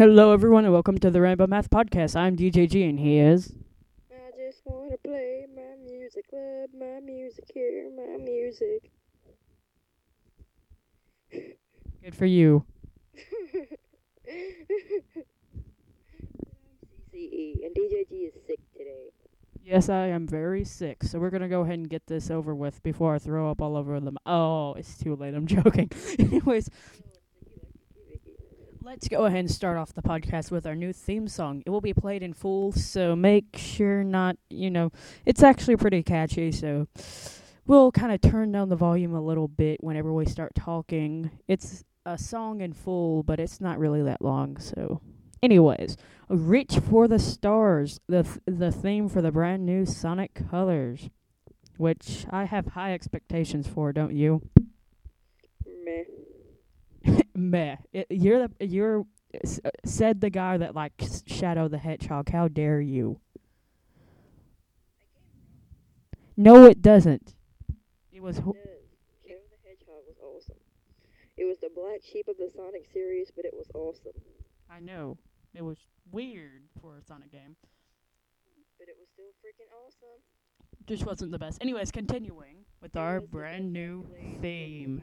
Hello, everyone, and welcome to the Rainbow Math Podcast. I'm DJG, and he is. I just wanna play my music, love my music, hear my music. Good for you. CCE, E, and DJG is sick today. Yes, I am very sick, so we're gonna go ahead and get this over with before I throw up all over them. Oh, it's too late. I'm joking. Anyways, let's go ahead and start off the podcast with our new theme song. It will be played in full, so make sure not, you know, it's actually pretty catchy, so we'll kind of turn down the volume a little bit whenever we start talking. It's a song in full, but it's not really that long, so anyways, reach for the stars, the th- the theme for the brand new Sonic Colors, which I have high expectations for, don't you? Meh. It, you're the you're s- uh, said the guy that like Shadow the Hedgehog. How dare you? No, it doesn't. It was. Ho- Does. Shadow the Hedgehog was awesome. It was the black sheep of the Sonic series, but it was awesome. I know it was weird for a Sonic game. But it was still freaking awesome. Just wasn't the best. Anyways, continuing with our It the brand new theme.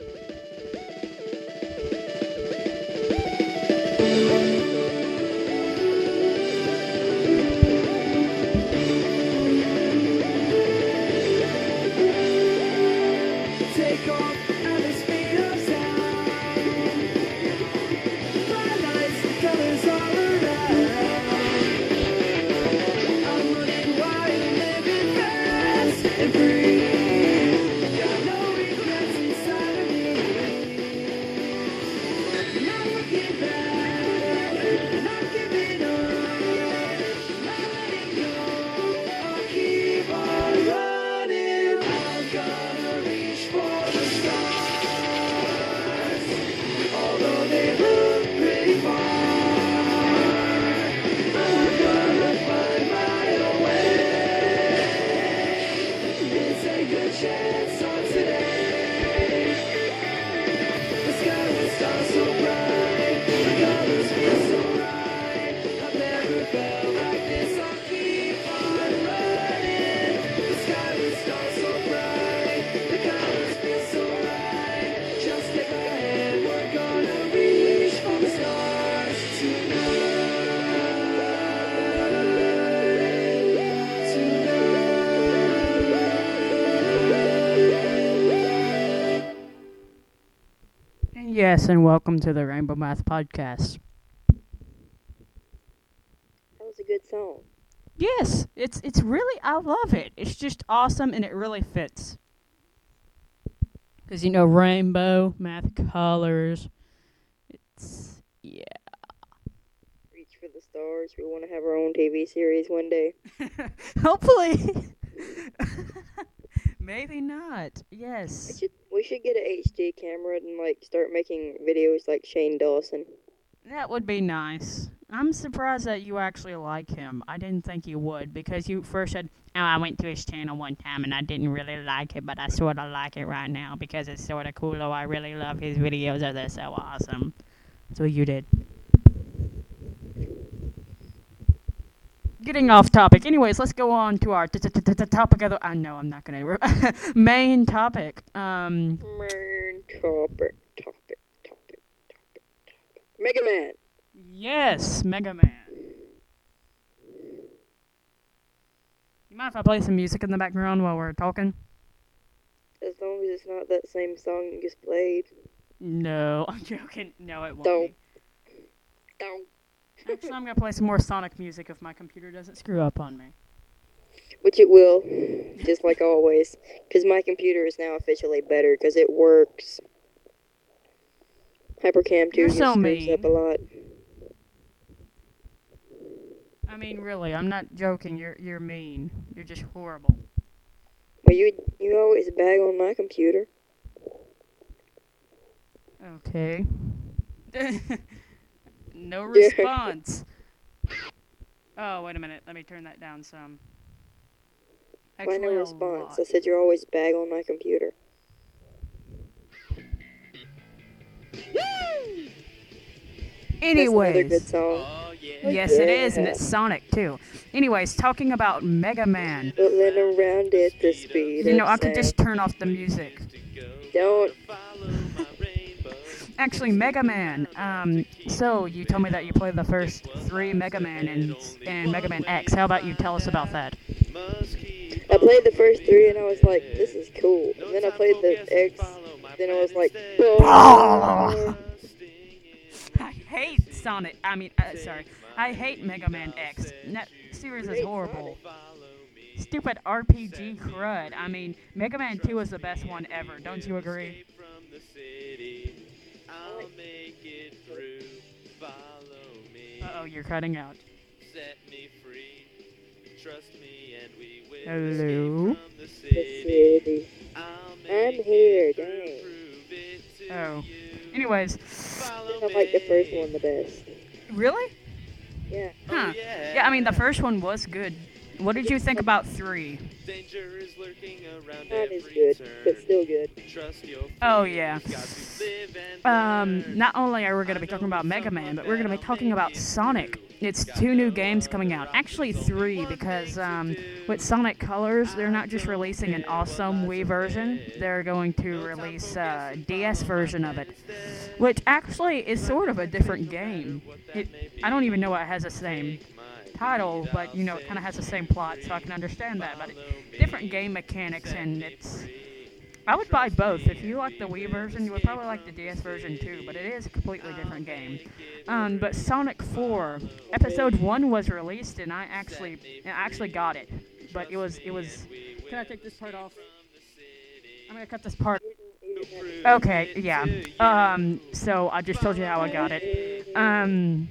And yes, and welcome to the Rainbow Math Podcast. That was a good song. Yes, it's it's really I love it. It's just awesome and it really fits. Cuz you know rainbow, math colors. It's yeah. Reach for the stars. We want to have our own TV series one day. Hopefully. Maybe not. We Yes. should we should get an HD camera and like start making videos like Shane Dawson. That would be nice. I'm surprised that you actually like him. I didn't think you would because you first said, "Oh, I went to his channel one time and I didn't really like it, but I sort of like it right now because it's sort of cool. Oh, I really love his videos. Oh, they're so awesome." So you did. Getting off topic. Anyways, let's go on to our topic. Of the- I know I'm not gonna main topic. Um, Man, topic, topic, topic, topic, topic. Mega Man. Yes, Mega Man. You mind if I play some music in the background while we're talking? As long as it's not that same song you just played. No, I'm joking. No, it won't Don't. be. Don't. Actually, I'm gonna play some more Sonic music if my computer doesn't screw up on me. Which it will, just like always. Because my computer is now officially better because it works. Hypercam 2 You're just so screws up a lot. I mean, really, I'm not joking. You're you're mean. You're just horrible. Well, you you always bag on my computer. Okay. no response. Oh, wait a minute. Let me turn that down some. Why Actually, no response? lot. I said you're always bag on my computer. another good Anyways, song. Oh, yes, it is, and it's Sonic too. Anyways, talking about Mega Man. Rolling around at the speed. You know, I could just turn off the music. don't. Actually, Mega Man. Um, so you told me that you played the first three Mega Man and and Mega Man X. How about you tell us about that? I played the first three and I was like, this is cool. And then I played the X. Then I was like, oh. I hate Sonic. I mean, uh, sorry, I hate Mega Man X. That series is horrible. Stupid RPG crud. I mean, Mega Man 2 is the best one ever. Don't you agree? Uh oh, you're cutting out. set me free trust me Hello. the city. I'm here, dang. Oh. Anyways, I like the first one the best. really? Yeah. Huh. Yeah, I mean, the first one was good. What did you think about 3? Not as good, but still good. Oh, yeah. Um, not only are we going to be talking about Mega Man, but we're going to be talking about Sonic. It's two new games coming out. Actually, three, because um, with Sonic Colors, they're not just releasing an awesome Wii version, they're going to release a DS version of it, which actually is sort of a different game. It, I don't even know why it has the same title, but you know, it kind of has the same plot, so I can understand that. But it, different game mechanics, and it's. I would buy both. If you like the Wii version, you would probably like the DS version too, but it is a completely different game. Um, but Sonic 4, Episode 1 was released, and I actually, I actually got it. But it was, it was. Can I take this part off? I'm gonna cut this part. Okay, yeah. Um, so I just told you how I got it. Um,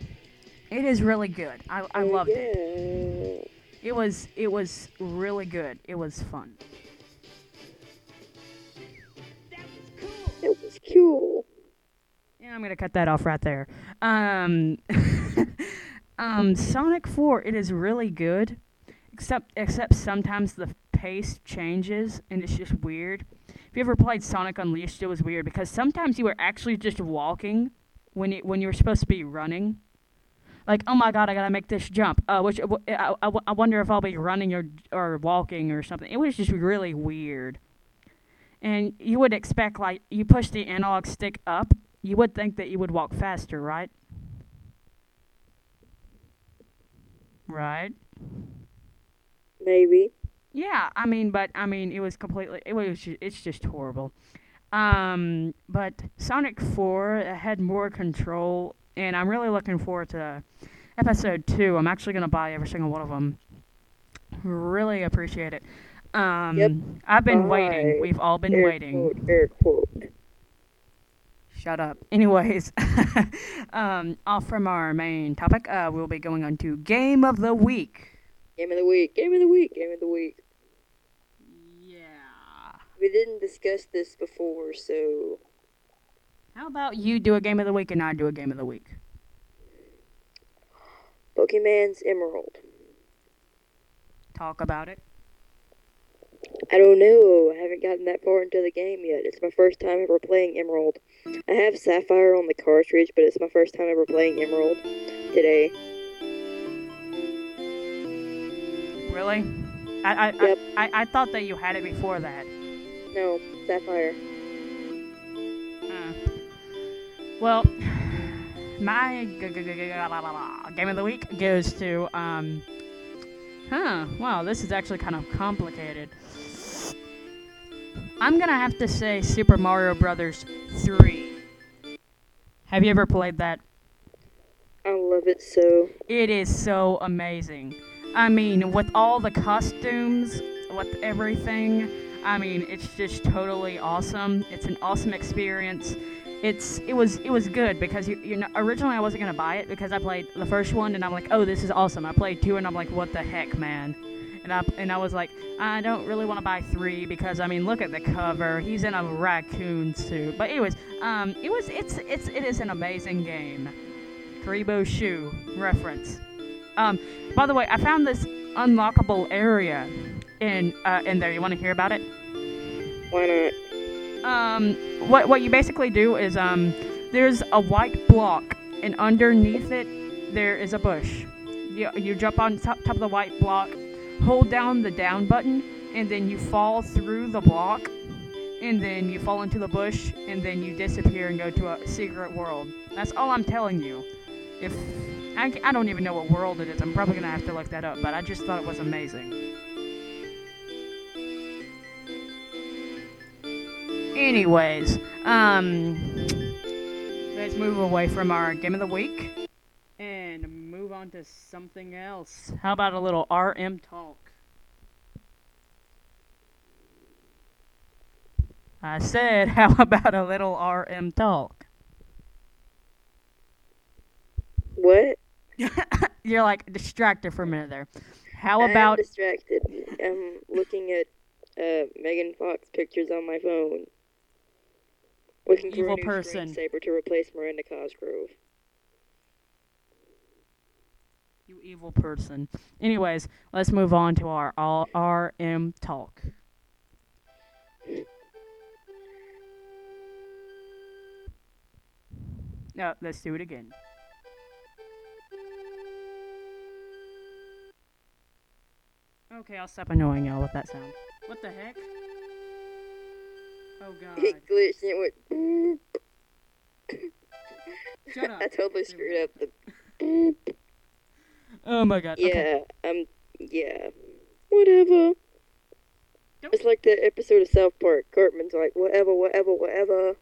it is really good. I, I loved it. it. Was, it was really good. It was fun. It was cool. Yeah, I'm gonna cut that off right there. Um, um, Sonic 4, it is really good, except except sometimes the pace changes and it's just weird. If you ever played Sonic Unleashed, it was weird because sometimes you were actually just walking when it when you were supposed to be running. Like, oh my god, I gotta make this jump. Uh, which I, I, I wonder if I'll be running or or walking or something. It was just really weird. And you would expect like you push the analog stick up you would think that you would walk faster, right? Right? Maybe. Yeah, I mean, but I mean, it was completely. It was. ju- It's just horrible. Um, but Sonic Four had more control, and I'm really looking forward to episode two. I'm actually gonna buy every single one of them. Really appreciate it. Um, Yep. I've been waiting. We've all been air waiting. Quote, air quote. Shut up. Anyways, um, off from our main topic, uh, we'll be going on to Game of the Week. Game of the week. Game of the week. Game of the week. Yeah. We didn't discuss this before, so How about you do a Game of the Week and I do a Game of the Week? Pokemon's Emerald. Talk about it. I don't know. I haven't gotten that far into the game yet. It's my first time ever playing Emerald. I have Sapphire on the cartridge, but it's my first time ever playing Emerald today. Really? I I, Yep. I, I I thought that you had it before that. No, Sapphire. Well, my game of the week goes to um. Huh. Wow, this is actually kind of complicated. I'm gonna have to say Super Mario Brothers 3. Have you ever played that? I love it so. It is so amazing. I mean, with all the costumes, with everything, I mean, it's just totally awesome. It's an awesome experience. It's it was it was good because you you know originally I wasn't gonna buy it because I played the first one and I'm like oh this is awesome. I played two and I'm like what the heck man, and I and I was like I don't really want to buy three because I mean look at the cover. He's in a raccoon suit. But anyways, um, it was it's it's it is an amazing game. Kuribo shoe reference. Um, by the way, I found this unlockable area in uh, in there. You want to hear about it? Why not? Um, what what you basically do is um, there's a white block and underneath it there is a bush. You, you jump on top, top of the white block, hold down the down button, and then you fall through the block, and then you fall into the bush, and then you disappear and go to a secret world. That's all I'm telling you. If I, I don't even know what world it is, I'm probably gonna have to look that up, but I just thought it was amazing. Anyways, um, let's move away from our game of the week and move on to something else. How about a little RM talk? I said, how about a little RM talk? What? You're like distracted for a minute there. How about distracted. I'm looking at uh, Megan Fox pictures on my phone. For Evil a person. saber to replace Miranda Cosgrove. you evil person? Anyways, let's move on to our RM talk. No, let's do it again. Okay, I'll stop annoying y'all with that sound. What the heck? Oh god. It glitched and it went. Shut up. I totally screwed up the. Oh my god. Okay. Yeah, um, yeah. Whatever. Don't- It's like the episode of South Park. Cartman's like, whatever, whatever, whatever.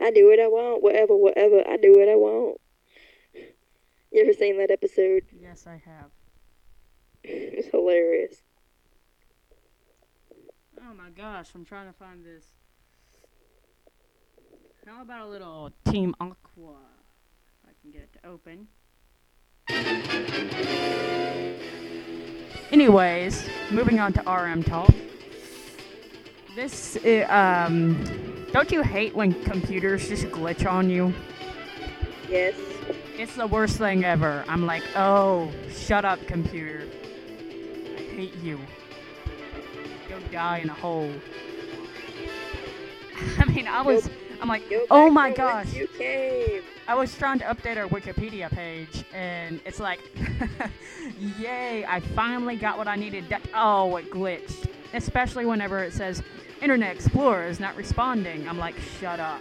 I do what I want. Whatever, whatever. I do what I want. You ever seen that episode? Yes, I have. It's hilarious. Oh my gosh, I'm trying to find this. How about a little Team Aqua? If I can get it to open. Anyways, moving on to RM talk. This, i- um, don't you hate when computers just glitch on you? Yes. It's the worst thing ever. I'm like, oh, shut up, computer. I hate you. Go die in a hole. I mean, I was, I'm like, oh my gosh. You came. I was trying to update our Wikipedia page, and it's like, yay, I finally got what I needed. Oh, it glitched. Especially whenever it says, Internet Explorer is not responding. I'm like, shut up.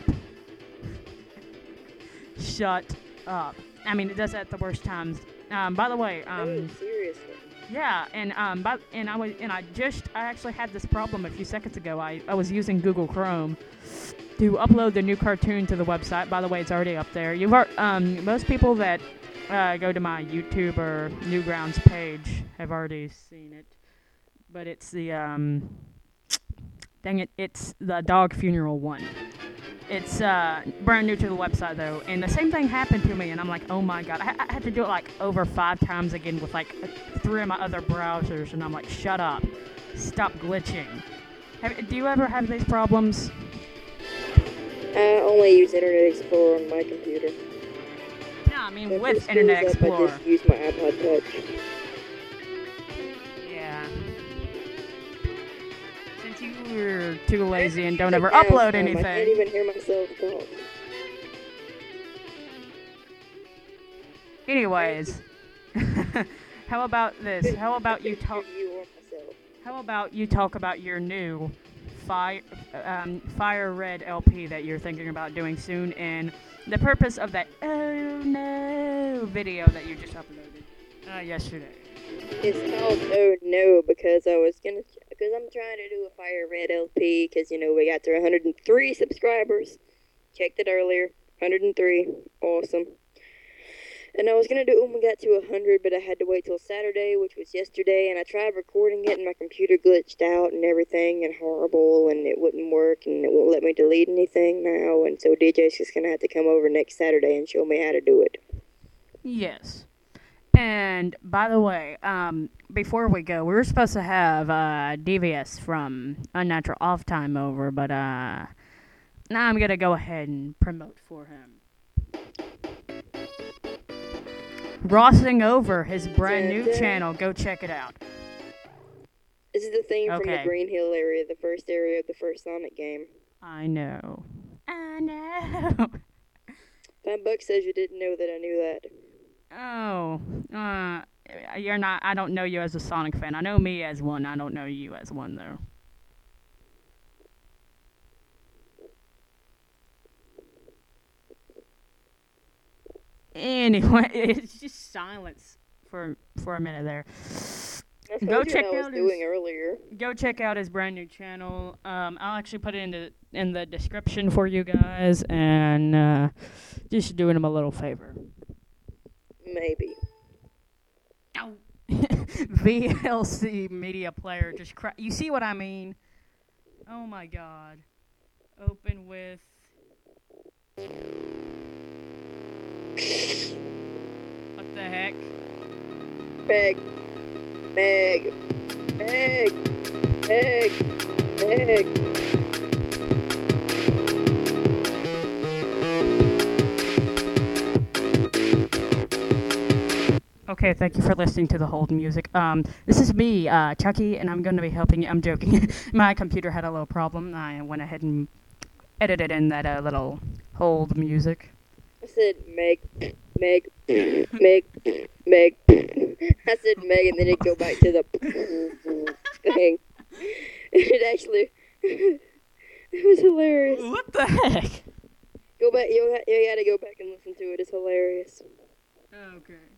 Shut up. I mean, it does that at the worst times. Um, by the way, um, seriously. Yeah, and um, but and I was and I just I actually had this problem a few seconds ago. I, I was using Google Chrome to upload the new cartoon to the website. By the way, it's already up there. You've um most people that uh, go to my YouTube or Newgrounds page have already seen it, but it's the um dang it, it's the dog funeral one. It's uh, brand new to the website though, and the same thing happened to me, and I'm like, oh my god, I, I had to do it like over five times again with like three of my other browsers, and I'm like, shut up, stop glitching. Have, do you ever have these problems? I only use Internet Explorer on my computer. No, I mean If with Internet screws up, Explorer. I just use my iPod Touch. You're too lazy and don't ever upload Tom. I can't anything. even hear myself talk. Anyways, how about this? How about you talk? hear you or myself. How about you talk about your new fire, um, fire red LP that you're thinking about doing soon, and the purpose of that oh no video that you just uploaded uh, yesterday. It's called Oh No because I was gonna because I'm trying to do a Fire Red LP because you know we got to 103 subscribers. Checked it earlier, 103, awesome. And I was gonna do it when we got to 100, but I had to wait till Saturday, which was yesterday. And I tried recording it, and my computer glitched out and everything, and horrible, and it wouldn't work, and it won't let me delete anything now. And so DJ's just gonna have to come over next Saturday and show me how to do it. Yes. And by the way, um, before we go, we were supposed to have uh, DVS from Unnatural Off Time over, but uh, now I'm gonna go ahead and promote for him. Rossing over his brand new channel. Go check it out. This is the theme from the Green Hill area, the first area of the first Sonic game. I know. I know. Five bucks says you didn't know that I knew that. Oh, uh, you're not. I don't know you as a Sonic fan. I know me as one. I don't know you as one though. Anyway, it's just silence for for a minute there. I Go check what I was out doing his- earlier. Go check out his brand new channel. Um, I'll actually put it in the in the description for you guys, and uh, just doing him a little favor. Maybe. Ow. VLC media player just cra- you see what I mean? Oh my god. Open with What the heck? Meg. Meg. Meg. Meg. Meg. Okay, thank you for listening to the hold music. Um, this is me, uh, Chucky, and I'm going to be helping you. I'm joking. My computer had a little problem. I went ahead and edited in that uh, little hold music. I said Meg. Meg. Meg. Meg. I said Meg and then it go back to the thing. It actually it was hilarious. What the heck? Go back you you gotta go back and listen to it. It's hilarious. Okay.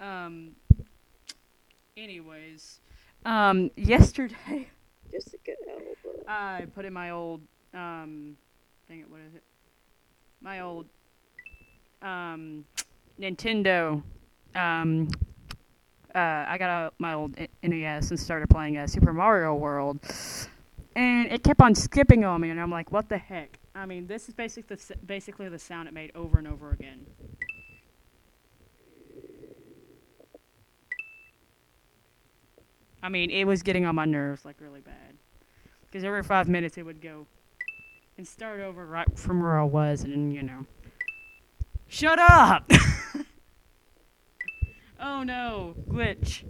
Um. Anyways, um, yesterday Jessica Alba. I put in my old um, dang it, what is it? My old um, Nintendo. Um, uh, I got out my old NES and started playing uh, Super Mario World, and it kept on skipping on me, and I'm like, what the heck? I mean, this is basically the, basically the sound it made over and over again. I mean, it was getting on my nerves like really bad. Because every five minutes it would go and start over right from where I was, and you know. Shut up! oh no, glitch.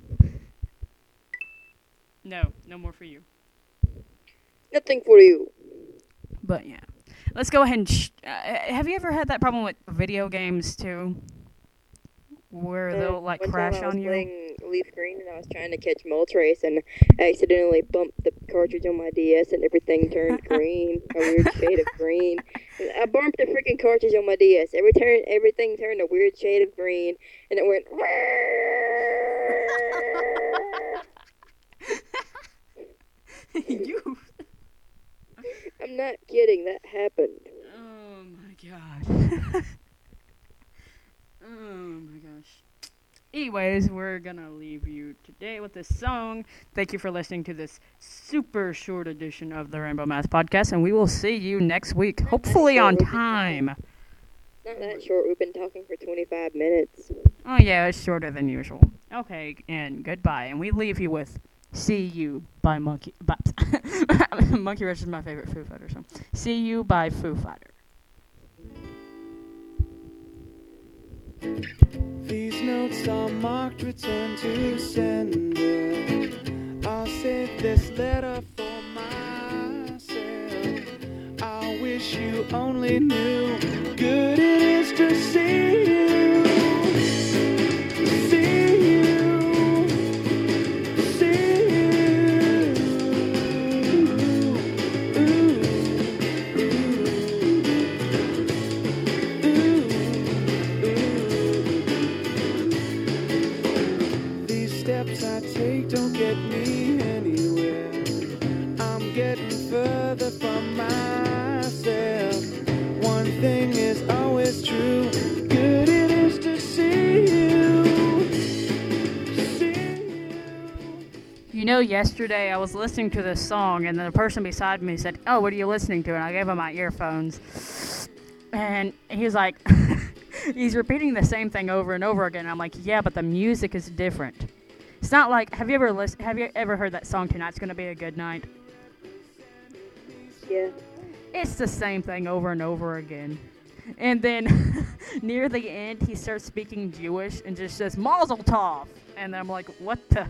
No, no more for you. Nothing for you. But yeah, let's go ahead and. Sh- uh, have you ever had that problem with video games too, where Uh, they'll like crash time I was on you? playing Leaf Green and I was trying to catch Moltres and accidentally bumped the cartridge on my DS and everything turned green, a weird shade of green. I bumped the freaking cartridge on my DS. Every turn, everything turned a weird shade of green, and it went. you. I'm not kidding. That happened. Oh my god. oh my gosh. Anyways, we're gonna leave you today with this song. Thank you for listening to this super short edition of the Rainbow Math Podcast, and we will see you next week, hopefully on time. Not that short. We've been talking for 25 minutes. Oh yeah, it's shorter than usual. Okay, and goodbye. And we leave you with "See You" by Monkey. By Monkey Rush is my favorite Foo Fighter song. "See You" by Foo Fighter. These notes are marked return to sender. I'll save this letter for myself. I wish you only knew yesterday I was listening to this song, and then the person beside me said, "Oh, what are you listening to?" And I gave him my earphones, and he was like, "He's repeating the same thing over and over again." I'm like, "Yeah, but the music is different. It's not like have you ever list- Have you ever heard that song? Tonight's gonna be a good night. Yeah. It's the same thing over and over again." And then near the end, he starts speaking Jewish and just says "Mazel Tov," and I'm like, "What the?"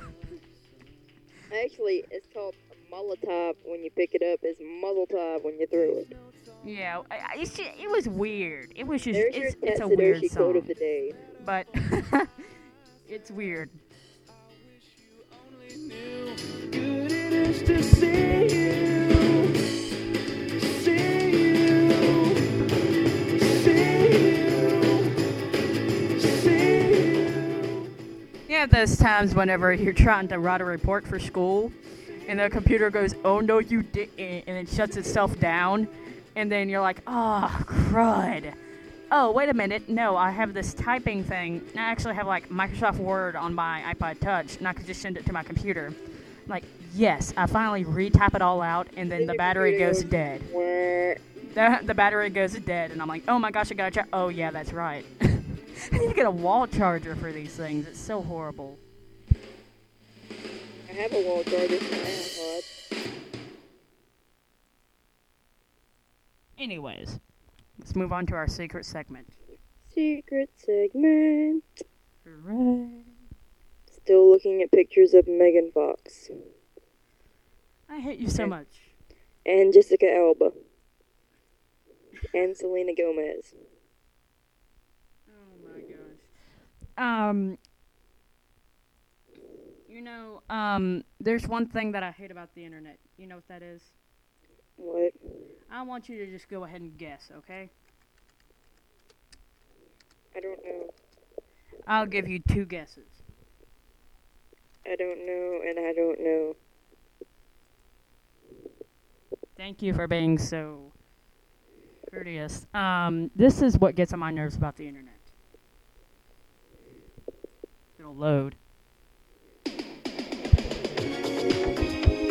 Actually, it's called a Molotov when you pick it up. It's muzzle top when you throw it. Yeah, I, I- it's just, it was weird. It was just There's your it's, it's a weird Tatsudoshi quote song, of the day. but it's weird. Good it is to see you, Yeah, those times whenever you're trying to write a report for school, and the computer goes, "Oh no, you didn't," and it shuts itself down, and then you're like, "Oh, crud." Oh, wait a minute. No, I have this typing thing. I actually have like Microsoft Word on my iPod Touch, and I could just send it to my computer. Like, yes, I finally retype it all out, and then the battery goes goes, dead. The, the battery goes dead, and I'm like, oh my gosh, I gotta check. Oh, yeah, that's right. I need to get a wall charger for these things. It's so horrible. I have a wall charger for my iPod. Anyways, let's move on to our secret segment. Secret segment. Hooray. Still looking at pictures of Megan Fox I hate you so Okay. much. and Jessica Alba and Selena Gomez. Oh my gosh. Um, you know, um, there's one thing that I hate about the internet. You know what that is? What? I want you to just go ahead and guess, okay? I don't know. I'll give you two guesses. I don't know, and I don't know. Thank you for being so courteous. Um, this is what gets on my nerves about the internet. It'll load.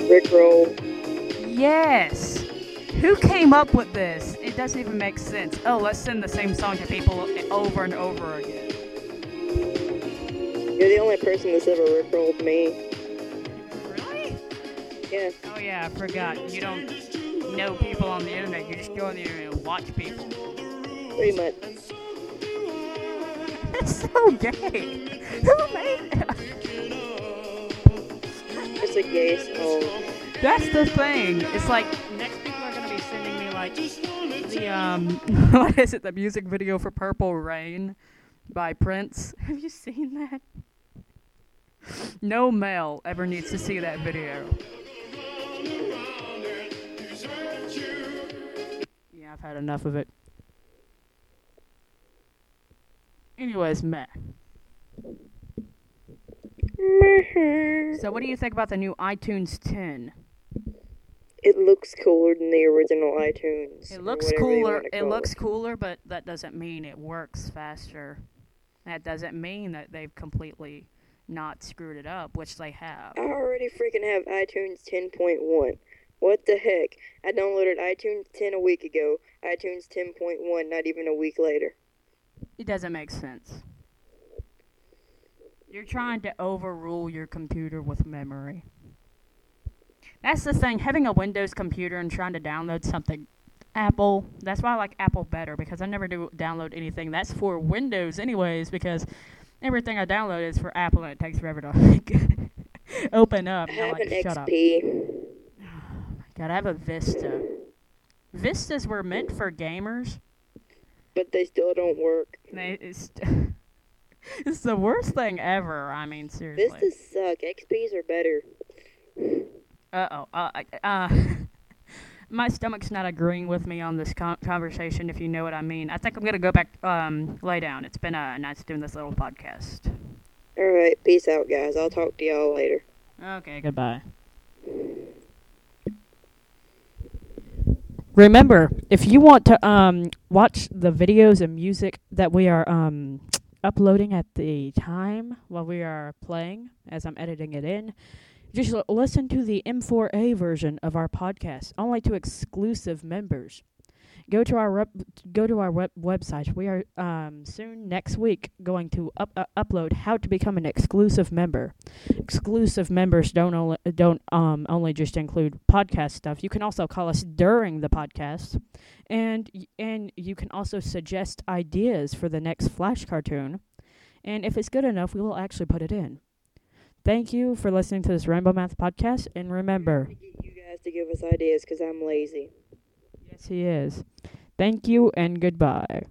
Rickroll. Yes. Who came up with this? It doesn't even make sense. Oh, let's send the same song to people over and over again. You're the only person that's ever Rickrolled me. Really? Yeah. Oh yeah, I forgot. You don't know people on the internet. You just go on the internet and watch people. Pretty much. That's so gay. Who made that? It's a gay song. That's the thing. It's like next people are gonna be sending me like the um what is it? The music video for Purple Rain by Prince. Have you seen that? No male ever needs to see that video. Yeah, I've had enough of it. Anyways, meh. Mm-hmm. So, what do you think about the new iTunes 10? It looks cooler than the original iTunes. It looks cooler. It looks cooler, but that doesn't mean it works faster. That doesn't mean that they've completely not screwed it up, which they have. I already freaking have iTunes 10.1. What the heck? I downloaded iTunes 10 a week ago. iTunes 10.1 not even a week later. It doesn't make sense. You're trying to overrule your computer with memory. That's the thing. Having a Windows computer and trying to download something Apple, that's why I like Apple better because I never do download anything. That's for Windows anyways because everything I download is for Apple and it takes forever to like, open up. I have like, an shut up. XP. God, I have a Vista. Vistas were meant for gamers. But they still don't work. They, it's, it's the worst thing ever. I mean, seriously. Vistas suck. XPs are better. Uh-oh. Uh Uh My stomach's not agreeing with me on this con- conversation, if you know what I mean. I think I'm gonna go back, um, lay down. It's been uh, nice doing this little podcast. Alright, peace out, guys. I'll talk to y'all later. Okay, goodbye. Remember, if you want to um watch the videos and music that we are um uploading at the time while we are playing, as I'm editing it in, just listen to the M4A version of our podcast, only to exclusive members. Go to our rep- go to our web- website. We are um, soon next week going to up- uh, upload how to become an exclusive member exclusive members don't only don't um only just include podcast stuff. You can also call us during the podcast, and and you can also suggest ideas for the next Flash cartoon, and if it's good enough, we will actually put it in. Thank you for listening to this Rainbow Math podcast, and remember. you guys to give us ideas because I'm lazy. Yes, is. Thank you and goodbye.